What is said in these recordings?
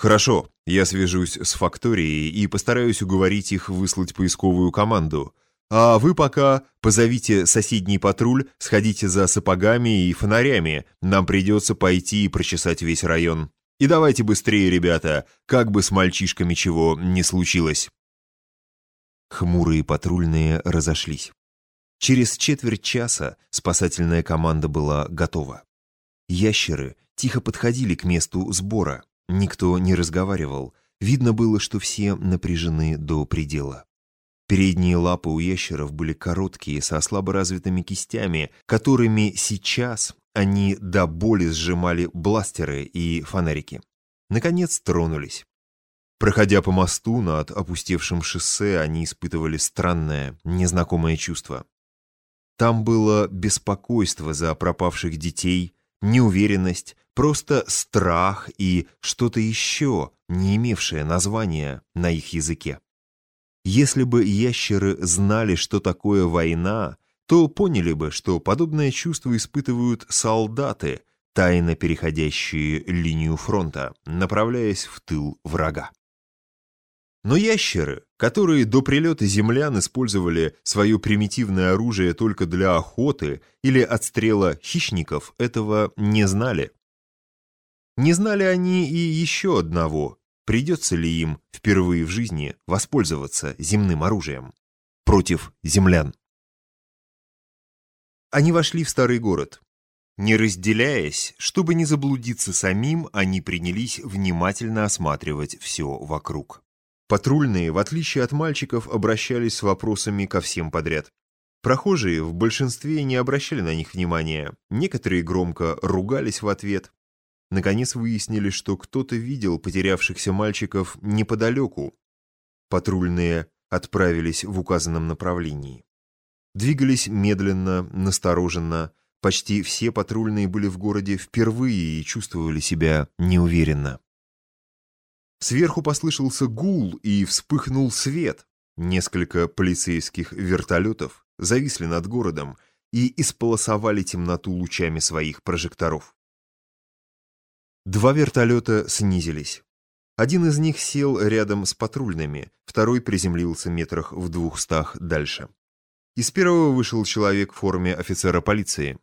«Хорошо, я свяжусь с факторией и постараюсь уговорить их выслать поисковую команду. А вы пока позовите соседний патруль, сходите за сапогами и фонарями. Нам придется пойти и прочесать весь район. И давайте быстрее, ребята, как бы с мальчишками чего не случилось». Хмурые патрульные разошлись. Через четверть часа спасательная команда была готова. Ящеры тихо подходили к месту сбора. Никто не разговаривал. Видно было, что все напряжены до предела. Передние лапы у ящеров были короткие, со слабо развитыми кистями, которыми сейчас они до боли сжимали бластеры и фонарики. Наконец тронулись. Проходя по мосту над опустевшим шоссе, они испытывали странное, незнакомое чувство. Там было беспокойство за пропавших детей, неуверенность, просто страх и что-то еще, не имевшее названия на их языке. Если бы ящеры знали, что такое война, то поняли бы, что подобное чувство испытывают солдаты, тайно переходящие линию фронта, направляясь в тыл врага. Но ящеры, которые до прилета землян использовали свое примитивное оружие только для охоты или отстрела хищников, этого не знали. Не знали они и еще одного. Придется ли им впервые в жизни воспользоваться земным оружием против землян? Они вошли в старый город. Не разделяясь, чтобы не заблудиться самим, они принялись внимательно осматривать все вокруг. Патрульные, в отличие от мальчиков, обращались с вопросами ко всем подряд. Прохожие в большинстве не обращали на них внимания, некоторые громко ругались в ответ. Наконец выяснили, что кто-то видел потерявшихся мальчиков неподалеку. Патрульные отправились в указанном направлении. Двигались медленно, настороженно. Почти все патрульные были в городе впервые и чувствовали себя неуверенно. Сверху послышался гул и вспыхнул свет. Несколько полицейских вертолетов зависли над городом и исполосовали темноту лучами своих прожекторов. Два вертолета снизились. Один из них сел рядом с патрульными, второй приземлился метрах в двухстах дальше. Из первого вышел человек в форме офицера полиции.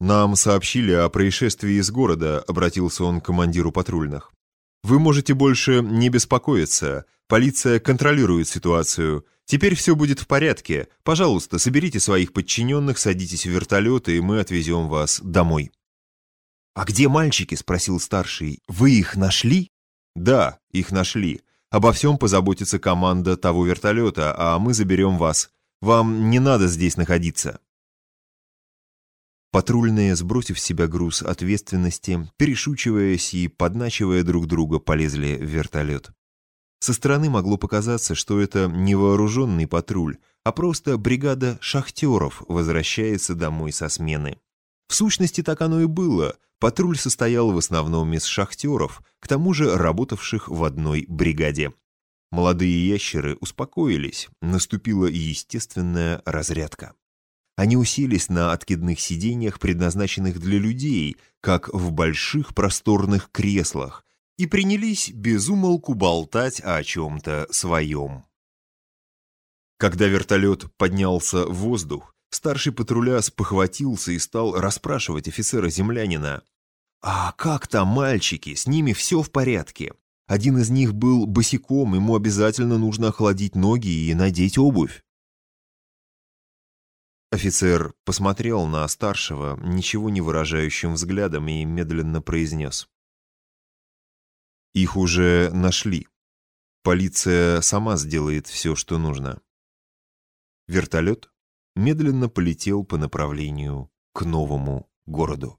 «Нам сообщили о происшествии из города», — обратился он к командиру патрульных. Вы можете больше не беспокоиться. Полиция контролирует ситуацию. Теперь все будет в порядке. Пожалуйста, соберите своих подчиненных, садитесь в вертолеты, и мы отвезем вас домой». «А где мальчики?» — спросил старший. «Вы их нашли?» «Да, их нашли. Обо всем позаботится команда того вертолета, а мы заберем вас. Вам не надо здесь находиться». Патрульные, сбросив с себя груз ответственности, перешучиваясь и подначивая друг друга, полезли в вертолет. Со стороны могло показаться, что это не вооруженный патруль, а просто бригада шахтеров возвращается домой со смены. В сущности, так оно и было. Патруль состоял в основном из шахтеров, к тому же работавших в одной бригаде. Молодые ящеры успокоились, наступила естественная разрядка. Они уселись на откидных сиденьях, предназначенных для людей, как в больших просторных креслах, и принялись безумолку болтать о чем-то своем. Когда вертолет поднялся в воздух, старший патруля спохватился и стал расспрашивать офицера-землянина. «А как там мальчики? С ними все в порядке?» Один из них был босиком, ему обязательно нужно охладить ноги и надеть обувь. Офицер посмотрел на старшего ничего не выражающим взглядом и медленно произнес. «Их уже нашли. Полиция сама сделает все, что нужно». Вертолет медленно полетел по направлению к новому городу.